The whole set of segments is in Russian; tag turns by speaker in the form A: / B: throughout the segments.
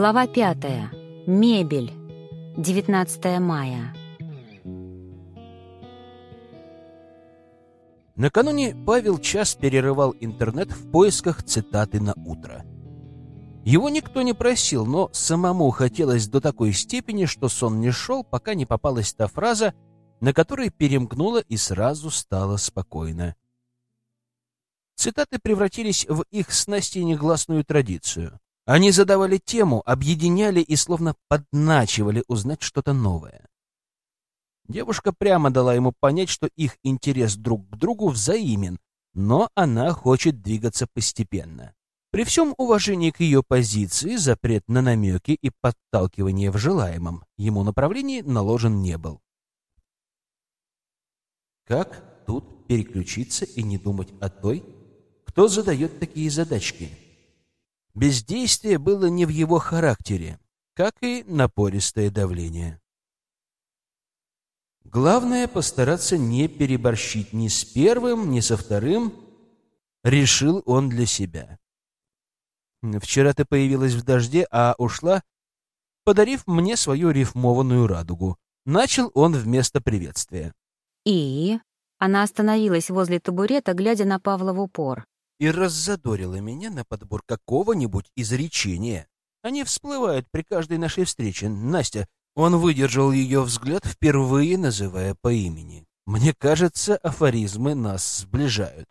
A: Глава пятая. Мебель. 19 мая.
B: Накануне Павел час перерывал интернет в поисках цитаты на утро. Его никто не просил, но самому хотелось до такой степени, что сон не шел, пока не попалась та фраза, на которой перемкнула и сразу стало спокойно. Цитаты превратились в их с Настей негласную традицию. Они задавали тему, объединяли и словно подначивали узнать что-то новое. Девушка прямо дала ему понять, что их интерес друг к другу взаимен, но она хочет двигаться постепенно. При всем уважении к ее позиции запрет на намеки и подталкивание в желаемом ему направлении наложен не был. Как тут переключиться и не думать о той, кто задает такие задачки? Бездействие было не в его характере, как и напористое давление. Главное — постараться не переборщить ни с первым, ни со вторым, решил он для себя. Вчера ты появилась в дожде, а ушла, подарив мне свою рифмованную радугу. Начал он вместо приветствия.
A: И? Она остановилась возле табурета, глядя на Павла в упор
B: и раззадорила меня на подбор какого-нибудь изречения. Они всплывают при каждой нашей встрече. Настя, он выдержал ее взгляд, впервые называя по имени. Мне кажется, афоризмы нас сближают.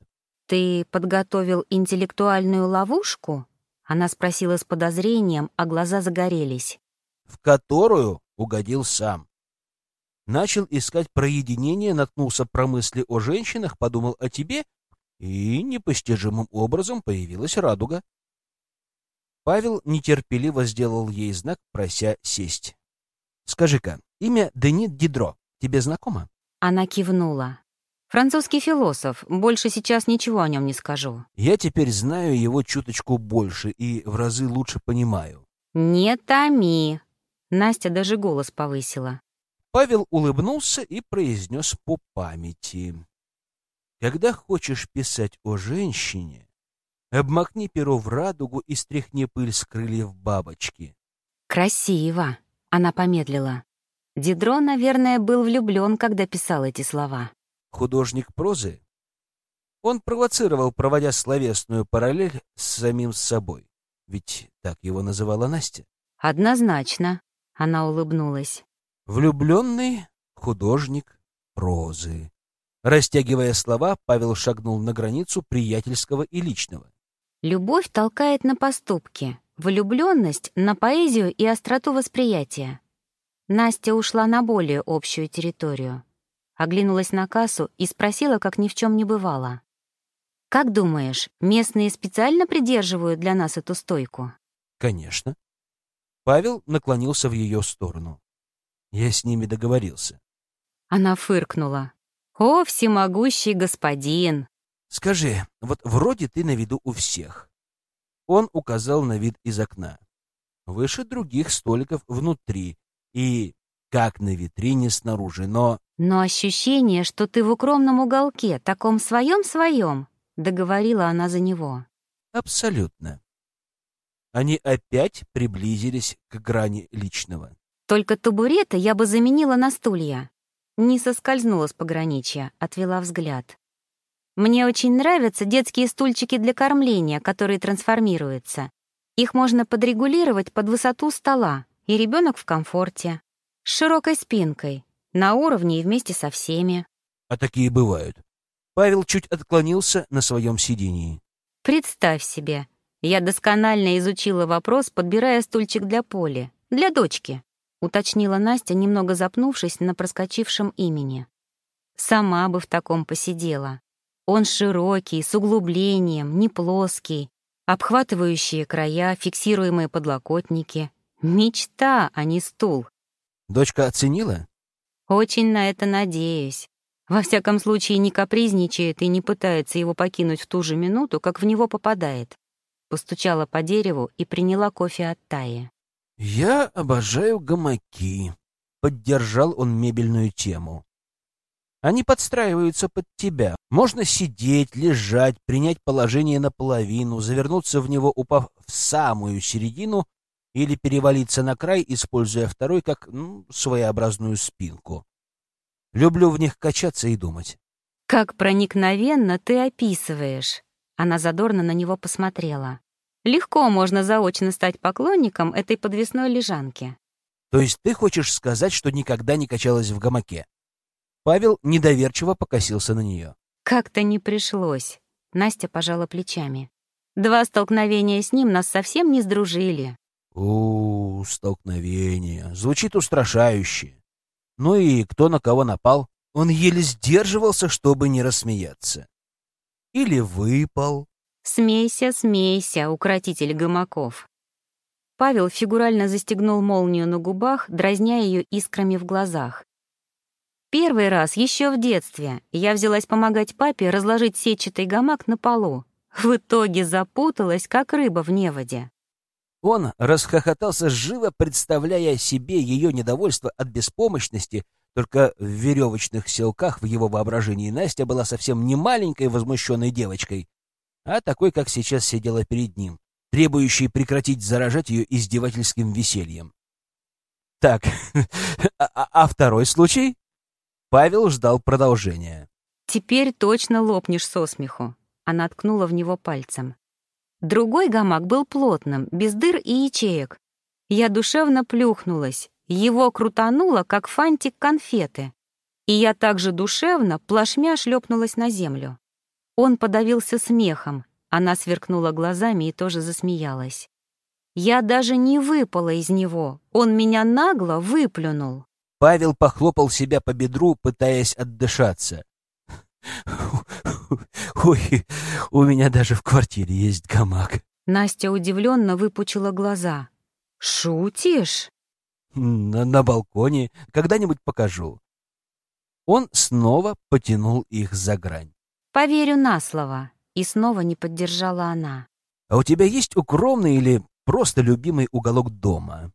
A: «Ты подготовил интеллектуальную ловушку?» Она спросила с подозрением, а глаза загорелись.
B: «В которую угодил сам. Начал искать проединение, наткнулся про мысли о женщинах, подумал о тебе и непостижимым образом появилась радуга. Павел нетерпеливо сделал ей знак, прося сесть. «Скажи-ка, имя Денит Дидро тебе знакомо?»
A: Она кивнула. «Французский философ. Больше сейчас ничего о нем не скажу».
B: «Я теперь знаю его чуточку больше и в разы лучше понимаю».
A: «Не томи!» Настя даже голос повысила.
B: Павел улыбнулся и произнес по памяти. Когда хочешь писать о женщине, обмакни перо в радугу и стряхни пыль с крыльев бабочки.
A: Красиво, она помедлила. Дидро, наверное, был влюблен, когда писал эти слова.
B: Художник прозы? Он провоцировал, проводя словесную параллель с самим собой. Ведь так его называла Настя.
A: Однозначно, она улыбнулась.
B: Влюбленный художник прозы. Растягивая слова, Павел шагнул на границу приятельского и личного.
A: Любовь толкает на поступки, влюбленность — на поэзию и остроту восприятия. Настя ушла на более общую территорию. Оглянулась на кассу и спросила, как ни в чем не бывало. «Как думаешь, местные специально придерживают для нас эту стойку?»
B: «Конечно». Павел наклонился в ее сторону. «Я с ними договорился».
A: Она фыркнула. «О, всемогущий господин!»
B: «Скажи, вот вроде ты на виду у всех». Он указал на вид из окна. Выше других столиков внутри и как на витрине снаружи, но...
A: «Но ощущение, что ты в укромном уголке, таком своем-своем», — договорила она за него.
B: «Абсолютно». Они опять приблизились к грани личного.
A: «Только табуреты я бы заменила на стулья. Не соскользнула с пограничья, отвела взгляд. Мне очень нравятся детские стульчики для кормления, которые трансформируются. Их можно подрегулировать под высоту стола, и ребенок в комфорте. С широкой спинкой, на уровне и вместе со всеми.
B: А такие бывают. Павел чуть отклонился на своем сидении.
A: Представь себе, я досконально изучила вопрос, подбирая стульчик для Поли, для дочки. — уточнила Настя, немного запнувшись на проскочившем имени. «Сама бы в таком посидела. Он широкий, с углублением, не плоский, обхватывающие края, фиксируемые подлокотники. Мечта, а не стул».
B: «Дочка оценила?»
A: «Очень на это надеюсь. Во всяком случае, не капризничает и не пытается его покинуть в ту же минуту, как в него попадает». Постучала по дереву и приняла кофе от Таи.
B: «Я обожаю гамаки», — поддержал он мебельную тему. «Они подстраиваются под тебя. Можно сидеть, лежать, принять положение наполовину, завернуться в него, упав в самую середину, или перевалиться на край, используя второй как ну, своеобразную спинку. Люблю в них качаться и думать.
A: «Как проникновенно ты описываешь!» Она задорно на него посмотрела. «Легко можно заочно стать поклонником этой подвесной лежанки».
B: «То есть ты хочешь сказать, что никогда не качалась в гамаке?» Павел недоверчиво покосился на нее.
A: «Как-то не пришлось», — Настя пожала плечами. «Два столкновения с ним нас совсем не сдружили».
B: «У, столкновение. Звучит устрашающе. Ну и кто на кого напал? Он еле сдерживался, чтобы не рассмеяться. Или выпал.
A: «Смейся, смейся, укротитель гамаков». Павел фигурально застегнул молнию на губах, дразня ее искрами в глазах. Первый раз, еще в детстве, я взялась помогать папе разложить сетчатый гамак на полу. В итоге запуталась, как рыба в неводе.
B: Он расхохотался живо, представляя себе ее недовольство от беспомощности, только в веревочных селках в его воображении Настя была совсем не маленькой возмущенной девочкой, а такой, как сейчас сидела перед ним, требующей прекратить заражать ее издевательским весельем. Так, а, а, а второй случай? Павел ждал продолжения.
A: «Теперь точно лопнешь со смеху», — она ткнула в него пальцем. Другой гамак был плотным, без дыр и ячеек. Я душевно плюхнулась, его крутануло, как фантик конфеты. И я также душевно, плашмя шлепнулась на землю. Он подавился смехом, она сверкнула глазами и тоже засмеялась. Я даже не выпала из него, он меня нагло выплюнул.
B: Павел похлопал себя по бедру, пытаясь отдышаться. «Ой, у меня даже в квартире есть гамак».
A: Настя удивленно выпучила глаза. «Шутишь?»
B: на, «На балконе. Когда-нибудь покажу». Он снова потянул их за грань.
A: «Поверю на слово». И снова не поддержала она.
B: «А у тебя есть укромный или просто любимый уголок дома?»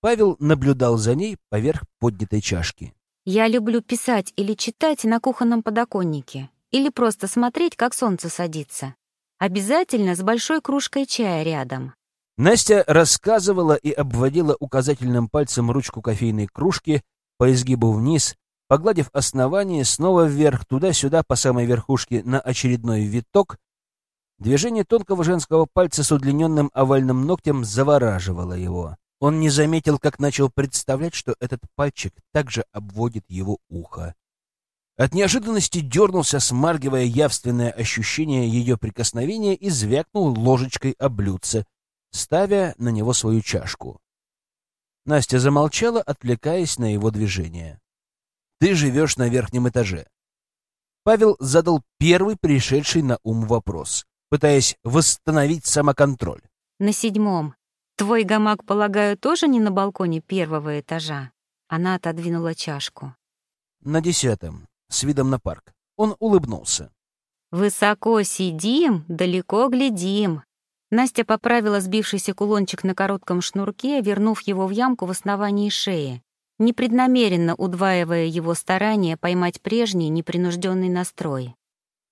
B: Павел наблюдал за ней поверх поднятой чашки.
A: «Я люблю писать или читать на кухонном подоконнике, или просто смотреть, как солнце садится. Обязательно с большой кружкой чая рядом».
B: Настя рассказывала и обводила указательным пальцем ручку кофейной кружки по изгибу вниз, погладив основание снова вверх, туда-сюда по самой верхушке на очередной виток. Движение тонкого женского пальца с удлиненным овальным ногтем завораживало его. Он не заметил, как начал представлять, что этот пальчик также обводит его ухо. От неожиданности дернулся, смаргивая явственное ощущение ее прикосновения и звякнул ложечкой о блюдце, ставя на него свою чашку. Настя замолчала, отвлекаясь на его движение. «Ты живешь на верхнем этаже». Павел задал первый пришедший на ум вопрос, пытаясь восстановить самоконтроль.
A: «На седьмом. «Твой гамак, полагаю, тоже не на балконе первого этажа?» Она отодвинула чашку.
B: «На десятом, с видом на парк». Он улыбнулся.
A: «Высоко сидим, далеко глядим». Настя поправила сбившийся кулончик на коротком шнурке, вернув его в ямку в основании шеи, непреднамеренно удваивая его старания поймать прежний непринужденный настрой.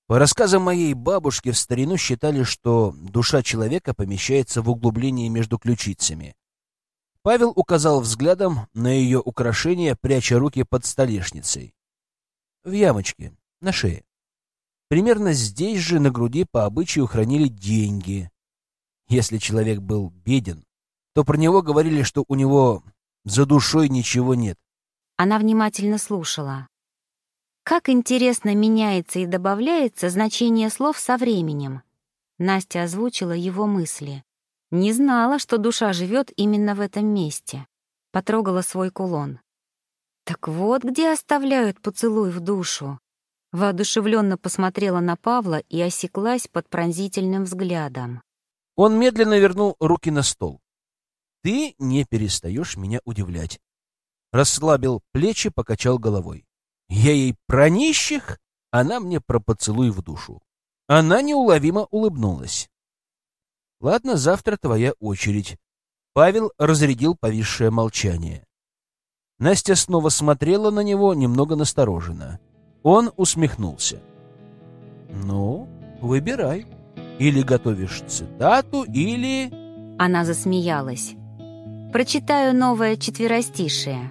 B: По рассказам моей бабушки, в старину считали, что душа человека помещается в углублении между ключицами. Павел указал взглядом на ее украшение, пряча руки под столешницей. В ямочке, на шее. Примерно здесь же на груди по обычаю хранили деньги. Если человек был беден, то про него говорили, что у него за душой ничего нет.
A: Она внимательно слушала. Как интересно меняется и добавляется значение слов со временем. Настя озвучила его мысли. Не знала, что душа живет именно в этом месте. Потрогала свой кулон. Так вот, где оставляют поцелуй в душу. Воодушевленно посмотрела на Павла и осеклась под пронзительным взглядом.
B: Он медленно вернул руки на стол. «Ты не перестаешь меня удивлять». Расслабил плечи, покачал головой. Я ей про нищих, она мне про поцелуй в душу. Она неуловимо улыбнулась. «Ладно, завтра твоя очередь». Павел разрядил повисшее молчание. Настя снова смотрела на него немного настороженно. Он усмехнулся. «Ну, выбирай. Или готовишь цитату, или...»
A: Она засмеялась. Прочитаю новое четверостишее.